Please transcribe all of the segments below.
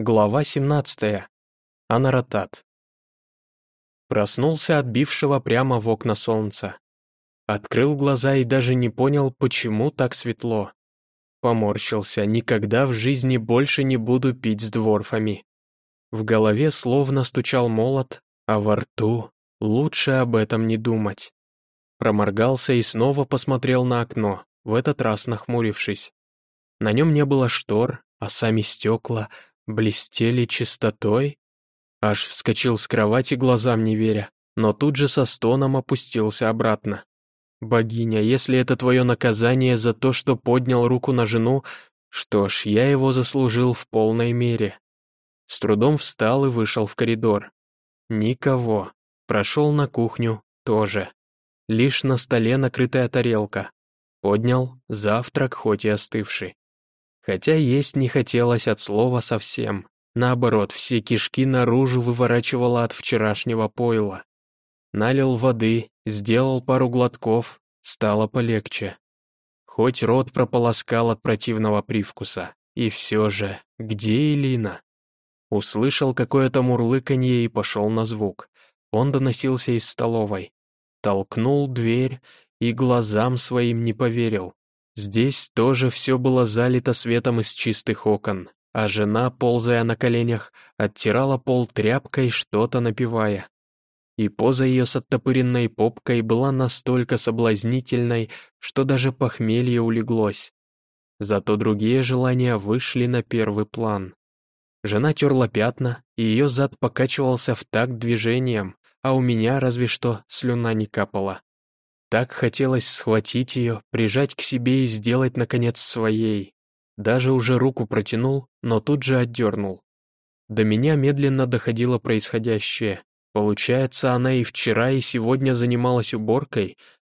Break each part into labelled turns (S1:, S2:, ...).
S1: Глава 17. Анаратат. Проснулся от бившего прямо в окна солнца. Открыл глаза и даже не понял, почему так светло. Поморщился, никогда в жизни больше не буду пить с дворфами. В голове словно стучал молот, а во рту лучше об этом не думать. Проморгался и снова посмотрел на окно, в этот раз нахмурившись. На нем не было штор, а сами стекла — блестели чистотой? Аж вскочил с кровати, глазам не веря, но тут же со стоном опустился обратно. «Богиня, если это твое наказание за то, что поднял руку на жену, что ж, я его заслужил в полной мере». С трудом встал и вышел в коридор. Никого. Прошел на кухню, тоже. Лишь на столе накрытая тарелка. Поднял завтрак, хоть и остывший. Хотя есть не хотелось от слова совсем. Наоборот, все кишки наружу выворачивало от вчерашнего пойла. Налил воды, сделал пару глотков, стало полегче. Хоть рот прополоскал от противного привкуса. И все же, где Элина? Услышал какое-то мурлыканье и пошел на звук. Он доносился из столовой. Толкнул дверь и глазам своим не поверил. Здесь тоже все было залито светом из чистых окон, а жена, ползая на коленях, оттирала пол тряпкой, что-то напевая. И поза ее с оттопыренной попкой была настолько соблазнительной, что даже похмелье улеглось. Зато другие желания вышли на первый план. Жена терла пятна, и ее зад покачивался в такт движением, а у меня разве что слюна не капала. Так хотелось схватить ее, прижать к себе и сделать, наконец, своей. Даже уже руку протянул, но тут же отдернул. До меня медленно доходило происходящее. Получается, она и вчера, и сегодня занималась уборкой.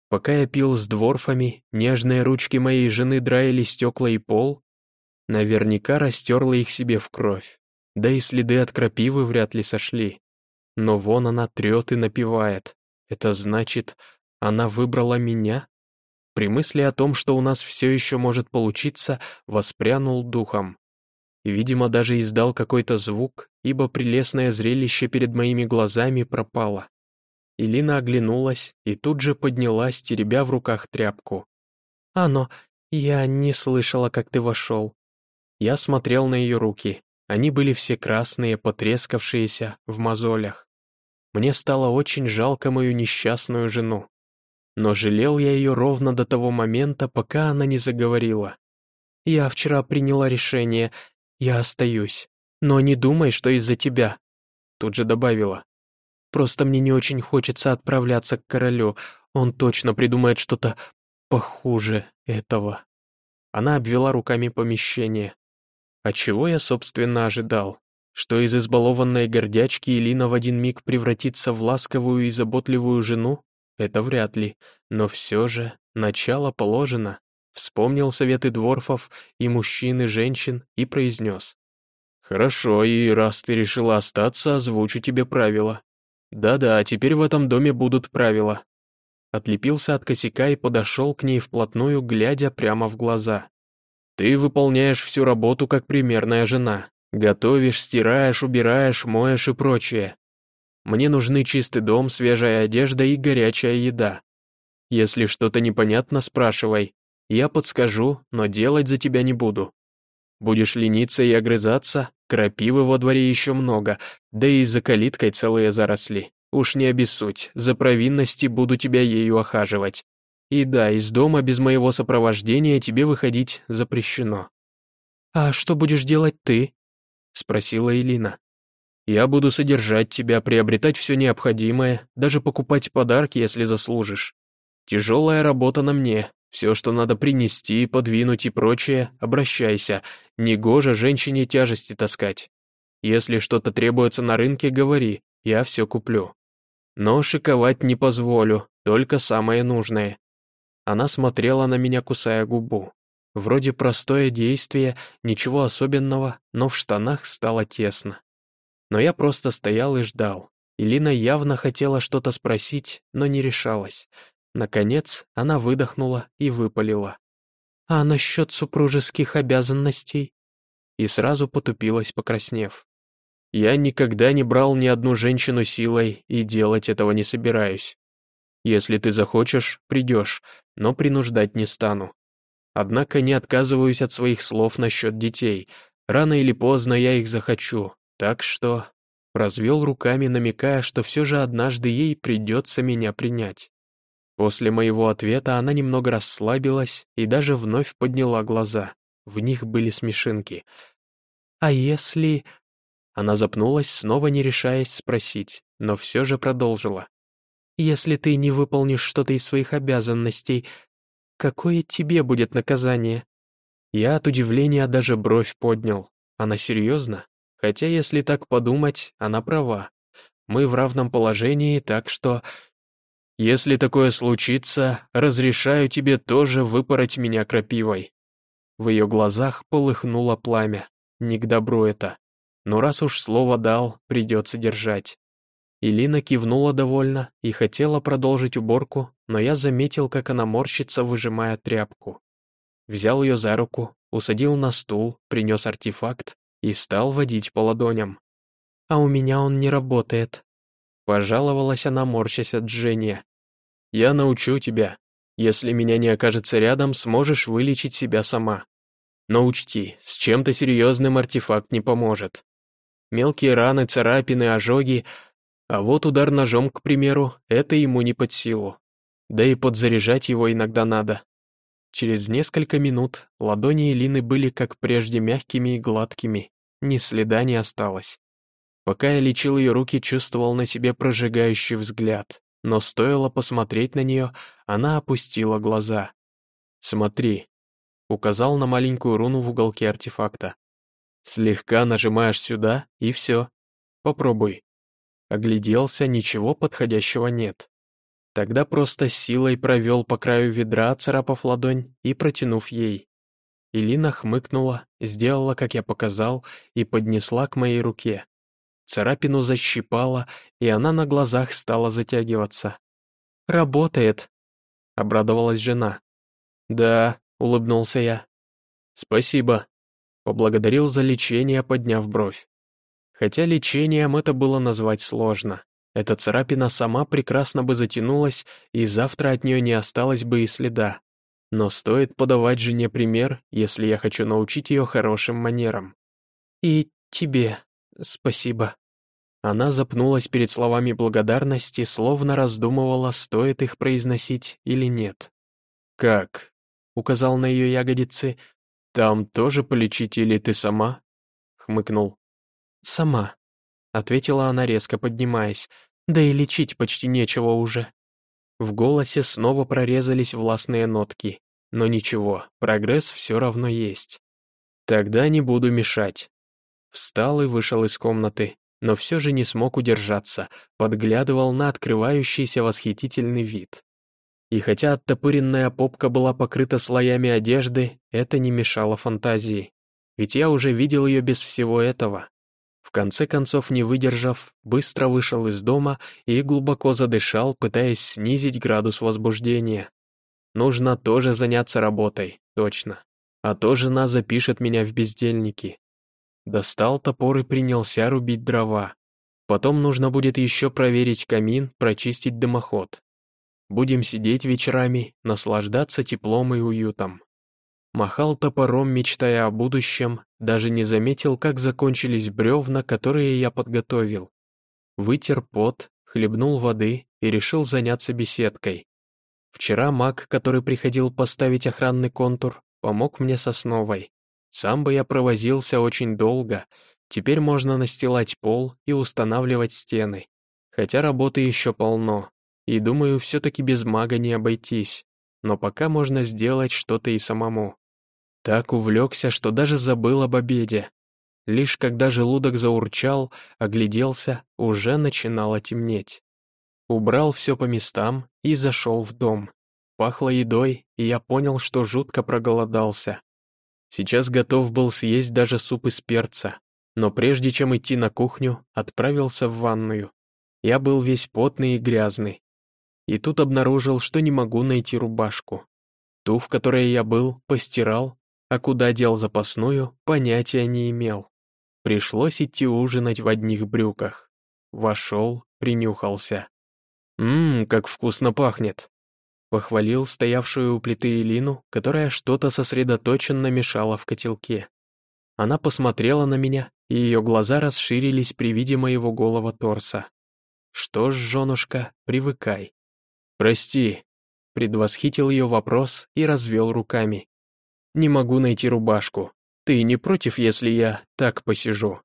S1: Пока я пил с дворфами, нежные ручки моей жены драили стекла и пол. Наверняка растерла их себе в кровь. Да и следы от крапивы вряд ли сошли. Но вон она трет и напевает. Это значит, она выбрала меня? При мысли о том, что у нас все еще может получиться, воспрянул духом. Видимо, даже издал какой-то звук, ибо прелестное зрелище перед моими глазами пропало. Илина оглянулась и тут же поднялась, теребя в руках тряпку. «Ано, я не слышала, как ты вошел». Я смотрел на ее руки. Они были все красные, потрескавшиеся, в мозолях. Мне стало очень жалко мою несчастную жену но жалел я ее ровно до того момента, пока она не заговорила. «Я вчера приняла решение, я остаюсь, но не думай, что из-за тебя», тут же добавила. «Просто мне не очень хочется отправляться к королю, он точно придумает что-то похуже этого». Она обвела руками помещение. А чего я, собственно, ожидал? Что из избалованной гордячки Илина в один миг превратится в ласковую и заботливую жену? Это вряд ли, но все же начало положено. Вспомнил советы дворфов и мужчин, и женщин и произнес. «Хорошо, и раз ты решила остаться, озвучу тебе правила. Да-да, теперь в этом доме будут правила». Отлепился от косяка и подошел к ней вплотную, глядя прямо в глаза. «Ты выполняешь всю работу как примерная жена. Готовишь, стираешь, убираешь, моешь и прочее. Мне нужны чистый дом, свежая одежда и горячая еда. Если что-то непонятно, спрашивай. Я подскажу, но делать за тебя не буду. Будешь лениться и огрызаться, крапивы во дворе еще много, да и за калиткой целые заросли. Уж не обессудь, за провинности буду тебя ею охаживать. И да, из дома без моего сопровождения тебе выходить запрещено». «А что будешь делать ты?» — спросила Элина. Я буду содержать тебя, приобретать все необходимое, даже покупать подарки, если заслужишь. Тяжелая работа на мне. Все, что надо принести, подвинуть и прочее, обращайся. Негоже женщине тяжести таскать. Если что-то требуется на рынке, говори, я все куплю. Но шиковать не позволю, только самое нужное. Она смотрела на меня, кусая губу. Вроде простое действие, ничего особенного, но в штанах стало тесно. Но я просто стоял и ждал. Илина явно хотела что-то спросить, но не решалась. Наконец, она выдохнула и выпалила. «А насчет супружеских обязанностей?» и сразу потупилась, покраснев. «Я никогда не брал ни одну женщину силой и делать этого не собираюсь. Если ты захочешь, придешь, но принуждать не стану. Однако не отказываюсь от своих слов насчет детей. Рано или поздно я их захочу, так что...» Развел руками, намекая, что все же однажды ей придется меня принять. После моего ответа она немного расслабилась и даже вновь подняла глаза. В них были смешинки. «А если...» Она запнулась, снова не решаясь спросить, но все же продолжила. «Если ты не выполнишь что-то из своих обязанностей, какое тебе будет наказание?» Я от удивления даже бровь поднял. Она серьезно? Хотя, если так подумать, она права. Мы в равном положении, так что... Если такое случится, разрешаю тебе тоже выпороть меня крапивой. В ее глазах полыхнуло пламя. Не к добру это. Но раз уж слово дал, придется держать. Илина кивнула довольно и хотела продолжить уборку, но я заметил, как она морщится, выжимая тряпку. Взял ее за руку, усадил на стул, принес артефакт и стал водить по ладоням. «А у меня он не работает», — пожаловалась она, морщась от жжения. «Я научу тебя. Если меня не окажется рядом, сможешь вылечить себя сама. Но учти, с чем-то серьезным артефакт не поможет. Мелкие раны, царапины, ожоги, а вот удар ножом, к примеру, это ему не под силу. Да и подзаряжать его иногда надо. Через несколько минут ладони Элины были как прежде мягкими и гладкими, ни следа не осталось. Пока я лечил ее руки, чувствовал на себе прожигающий взгляд, но стоило посмотреть на нее, она опустила глаза. «Смотри», — указал на маленькую руну в уголке артефакта. «Слегка нажимаешь сюда, и все. Попробуй». Огляделся, ничего подходящего нет. Тогда просто силой провел по краю ведра, царапав ладонь и протянув ей. Илина хмыкнула, сделала, как я показал, и поднесла к моей руке. Царапину защипала, и она на глазах стала затягиваться. «Работает», — обрадовалась жена. «Да», — улыбнулся я. «Спасибо», — поблагодарил за лечение, подняв бровь. Хотя лечением это было назвать сложно. Эта царапина сама прекрасно бы затянулась, и завтра от нее не осталось бы и следа. Но стоит подавать жене пример, если я хочу научить ее хорошим манерам. «И тебе спасибо». Она запнулась перед словами благодарности, словно раздумывала, стоит их произносить или нет. «Как?» — указал на ее ягодицы. «Там тоже полечить или ты сама?» — хмыкнул. «Сама», — ответила она, резко поднимаясь. «Да и лечить почти нечего уже». В голосе снова прорезались властные нотки. Но ничего, прогресс все равно есть. Тогда не буду мешать. Встал и вышел из комнаты, но все же не смог удержаться, подглядывал на открывающийся восхитительный вид. И хотя оттопыренная попка была покрыта слоями одежды, это не мешало фантазии. Ведь я уже видел ее без всего этого. В конце концов, не выдержав, быстро вышел из дома и глубоко задышал, пытаясь снизить градус возбуждения. Нужно тоже заняться работой, точно. А то жена запишет меня в бездельники. Достал топор и принялся рубить дрова. Потом нужно будет еще проверить камин, прочистить дымоход. Будем сидеть вечерами, наслаждаться теплом и уютом. Махал топором, мечтая о будущем, даже не заметил, как закончились бревна, которые я подготовил. Вытер пот, хлебнул воды и решил заняться беседкой. Вчера маг, который приходил поставить охранный контур, помог мне с основой. Сам бы я провозился очень долго, теперь можно настилать пол и устанавливать стены. Хотя работы еще полно, и думаю, все-таки без мага не обойтись, но пока можно сделать что-то и самому. Так увлекся, что даже забыл об обеде. Лишь когда желудок заурчал, огляделся, уже начинало темнеть. Убрал все по местам и зашел в дом. Пахло едой, и я понял, что жутко проголодался. Сейчас готов был съесть даже суп из перца, но прежде чем идти на кухню, отправился в ванную. Я был весь потный и грязный. И тут обнаружил, что не могу найти рубашку. Ту, в которой я был, постирал, а куда дел запасную, понятия не имел. Пришлось идти ужинать в одних брюках. Вошел, принюхался. «Ммм, как вкусно пахнет!» Похвалил стоявшую у плиты Элину, которая что-то сосредоточенно мешала в котелке. Она посмотрела на меня, и ее глаза расширились при виде моего голого торса. «Что ж, женушка, привыкай». «Прости», — предвосхитил ее вопрос и развел руками. «Не могу найти рубашку. Ты не против, если я так посижу?»